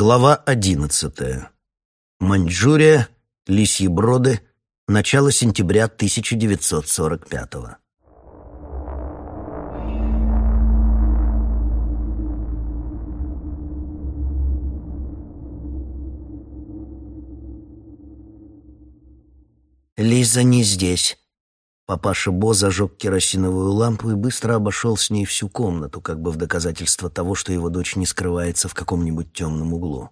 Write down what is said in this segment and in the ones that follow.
Глава одиннадцатая. Маньчжурия, Лисьи Броды, начало сентября 1945-го. Лиза не здесь. Папаша Бо зажег керосиновую лампу и быстро обошел с ней всю комнату, как бы в доказательство того, что его дочь не скрывается в каком-нибудь темном углу.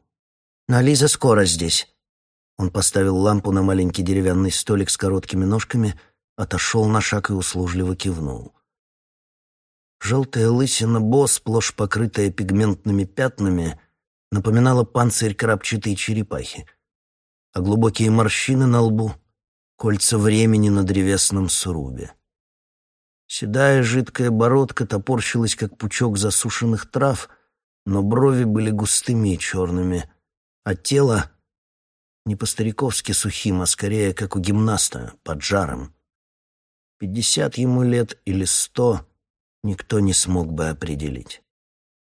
«Но Лиза скоро здесь». Он поставил лампу на маленький деревянный столик с короткими ножками, отошел на шаг и услужливо кивнул. Желтая лысина Бо, сплошь покрытая пигментными пятнами, напоминала панцирь крапчатой черепахи, а глубокие морщины на лбу кольца времени на древесном срубе. Седая жидкая бородка топорщилась, как пучок засушенных трав, но брови были густыми и черными, а тело не по-стариковски сухим, а скорее, как у гимнаста, под жаром. Пятьдесят ему лет или сто никто не смог бы определить.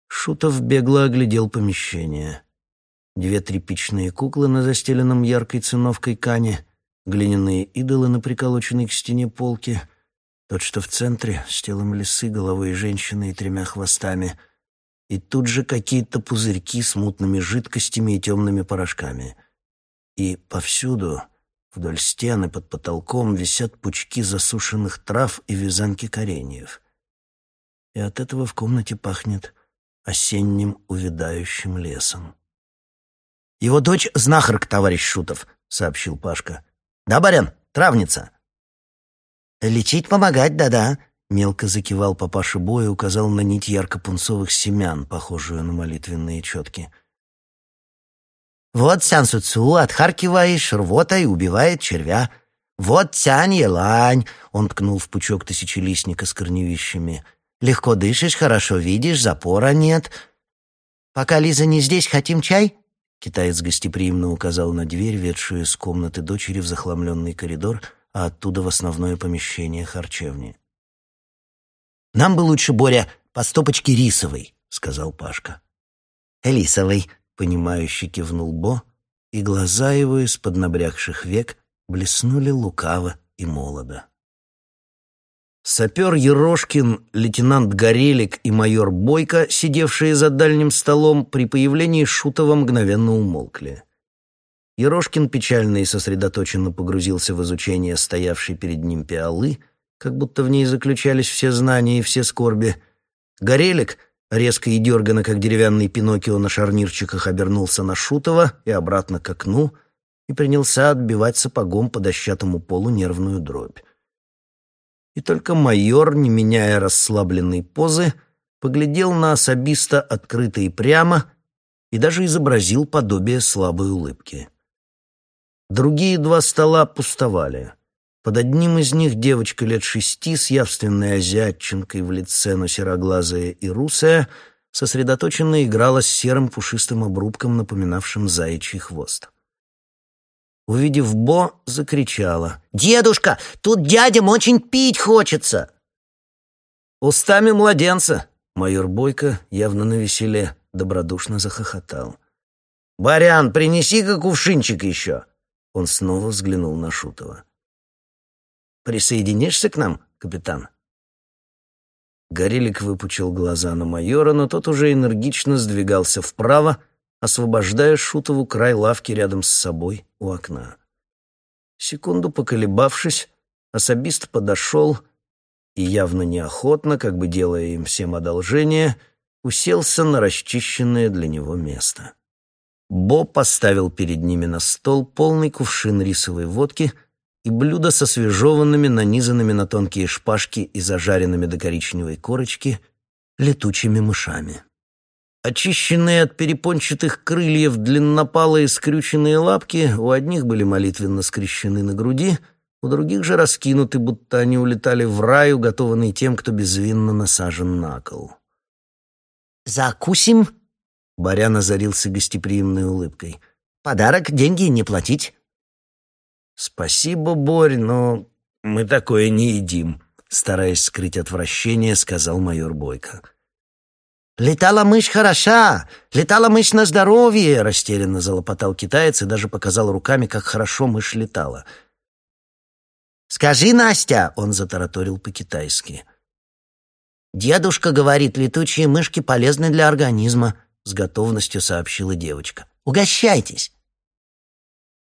Шутов бегло оглядел помещение. Две тряпичные куклы на застеленном яркой циновкой кане — глиняные идолы на приколоченной к стене полке, тот, что в центре, с телом лисы, головой женщины и тремя хвостами, и тут же какие-то пузырьки с мутными жидкостями и темными порошками. И повсюду, вдоль стены, под потолком, висят пучки засушенных трав и вязанки кореньев. И от этого в комнате пахнет осенним увядающим лесом. «Его дочь — знахарка, товарищ Шутов», — сообщил Пашка. Да, барин, травница?» «Лечить помогать, да-да», — мелко закивал папаша Бой и указал на нить ярко-пунцовых семян, похожую на молитвенные четки. «Вот сян суцу, отхаркиваешь, рвотой убивает червя. Вот тянь елань», — он ткнул в пучок тысячелистника с корневищами. «Легко дышишь, хорошо видишь, запора нет. Пока Лиза не здесь, хотим чай?» Китаец гостеприимно указал на дверь, ведшую из комнаты дочери в захламленный коридор, а оттуда в основное помещение харчевни. «Нам бы лучше, Боря, по стопочке рисовой», — сказал Пашка. «Рисовой», — понимающе кивнул Бо, и глаза его из-под набрякших век блеснули лукаво и молодо. Сапер Ерошкин, лейтенант Горелик и майор Бойко, сидевшие за дальним столом, при появлении Шутова мгновенно умолкли. Ерошкин печально и сосредоточенно погрузился в изучение стоявшей перед ним пиалы, как будто в ней заключались все знания и все скорби. Горелик, резко и дерганно, как деревянный Пиноккио на шарнирчиках, обернулся на Шутова и обратно к окну и принялся отбивать сапогом по дощатому полу нервную дробь и только майор, не меняя расслабленной позы, поглядел на особиста открыто и прямо и даже изобразил подобие слабой улыбки. Другие два стола пустовали. Под одним из них девочка лет шести с явственной азиатчинкой в лице, но сероглазая и русая, сосредоточенно играла с серым пушистым обрубком, напоминавшим заячий хвост. Увидев Бо, закричала. «Дедушка, тут дядям очень пить хочется!» «Устами младенца!» Майор Бойко, явно навеселе, добродушно захохотал. «Барян, принеси-ка кувшинчик еще!» Он снова взглянул на Шутова. «Присоединишься к нам, капитан?» Горелик выпучил глаза на майора, но тот уже энергично сдвигался вправо, освобождая Шутову край лавки рядом с собой у окна. Секунду поколебавшись, особист подошел и явно неохотно, как бы делая им всем одолжение, уселся на расчищенное для него место. Бо поставил перед ними на стол полный кувшин рисовой водки и блюдо со свежеванными, нанизанными на тонкие шпажки и зажаренными до коричневой корочки летучими мышами. Очищенные от перепончатых крыльев длиннопалые скрюченные лапки у одних были молитвенно скрещены на груди, у других же раскинуты, будто они улетали в рай, уготованный тем, кто безвинно насажен на кол. «Закусим?» — Барян озарился гостеприимной улыбкой. «Подарок, деньги не платить». «Спасибо, Борь, но мы такое не едим», — стараясь скрыть отвращение, сказал майор Бойко. «Летала мышь хороша! Летала мышь на здоровье!» Растерянно залопотал китаец и даже показал руками, как хорошо мышь летала. «Скажи, Настя!» — он затараторил по-китайски. «Дедушка говорит, летучие мышки полезны для организма», — с готовностью сообщила девочка. «Угощайтесь!»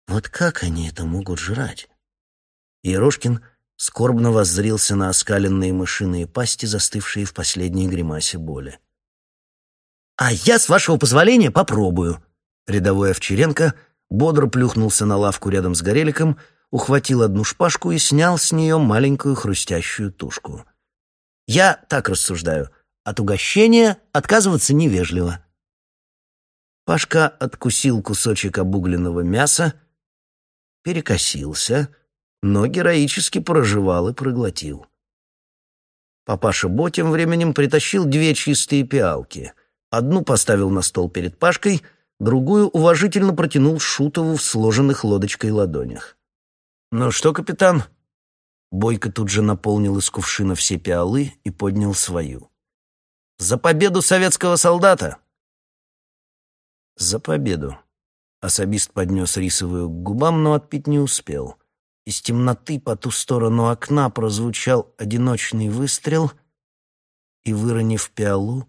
Вот как они это могут жрать? Ерошкин скорбно воззрился на оскаленные мышиные пасти, застывшие в последней гримасе боли. «А я, с вашего позволения, попробую». Рядовой Овчаренко бодро плюхнулся на лавку рядом с Гореликом, ухватил одну шпажку и снял с нее маленькую хрустящую тушку. «Я так рассуждаю. От угощения отказываться невежливо». Пашка откусил кусочек обугленного мяса, перекосился, но героически проживал и проглотил. Папаша Бо тем временем притащил две чистые пиалки — Одну поставил на стол перед Пашкой, другую уважительно протянул Шутову в сложенных лодочкой ладонях. «Ну что, капитан?» Бойко тут же наполнил из кувшина все пиалы и поднял свою. «За победу советского солдата!» «За победу!» Особист поднес рисовую к губам, но отпить не успел. Из темноты по ту сторону окна прозвучал одиночный выстрел, и, выронив пиалу,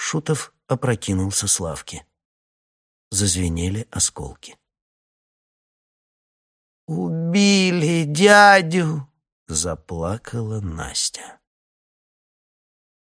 Шутов опрокинулся с лавки. Зазвенели осколки. «Убили дядю!» — заплакала Настя.